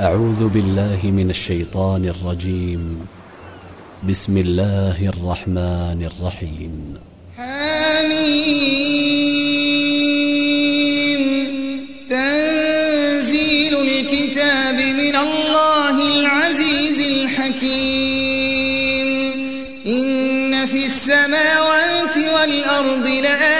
أعوذ بالله من الشيطان الرجيم. بسم الله الرحمن الرحيم. حميم تنزيل الكتاب من الله العزيز الحكيم. إن في السماوات والأرض لآيات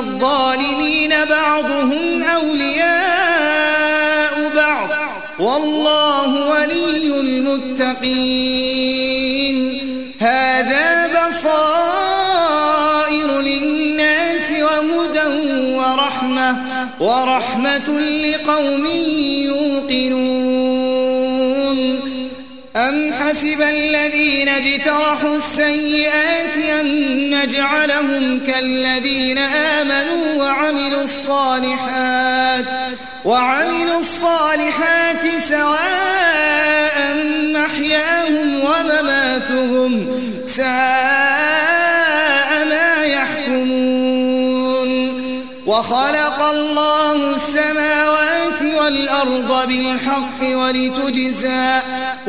الظالمين بعضهم أولياء بعض. والله ولي المتقين. هذا بصائر للناس وهدى ورحمة. ورحمة لقوم يوقنون. أم حسب الذين اجترحوا السيئات أن نجعلهم كالذين آمنوا وعملوا الصالحات وعملوا الصالحات سواء محياهم ومماتهم ساء ما يحكمون. وخلق الله السماوات والأرض بالحق ولتجزى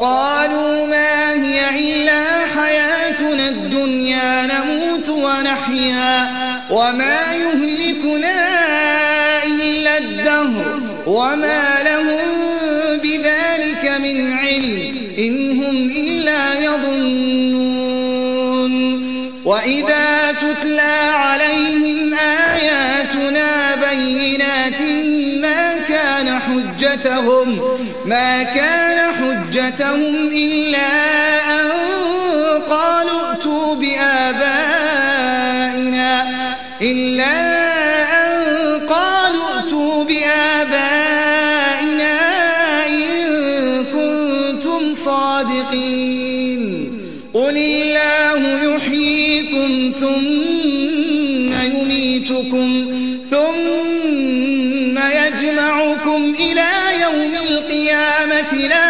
وقالوا ما هي إلا حياتنا الدنيا نموت ونحيا. وما يهلكنا إلا الدهر. وما لهم بذلك من علم إن هم إلا يظنون. وإذا تتلى عليهم آياتنا بينات ما كان حجتهم ما كان حجتهم إلا أن قالوا ائتوا بآبائنا إلا أن قالوا ائتوا بآبائنا إن كنتم صادقين. قل الله يحييكم ثم يميتكم ثم يجمعكم إلى يوم القيامة. لا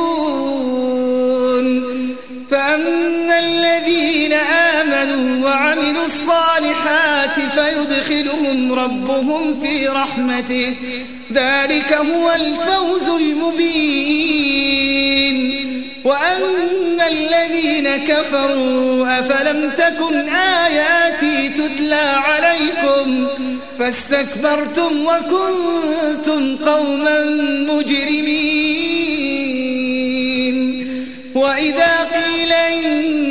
وعملوا الصالحات فيدخلهم ربهم في رحمته. ذلك هو الفوز المبين. وأما الذين كفروا أفلم تكن آياتي تتلى عليكم؟ فاستكبرتم وكنتم قوما مجرمين. وإذا قيل إن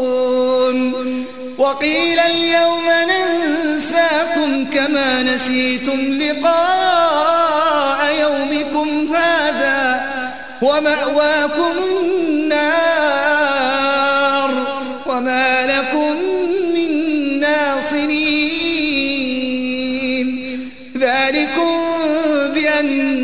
وقيل اليوم ننساكم كما نسيتم لقاء يومكم هذا ومأواكم النار.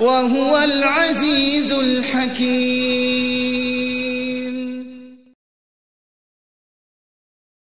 وهو العزيز الحكيم.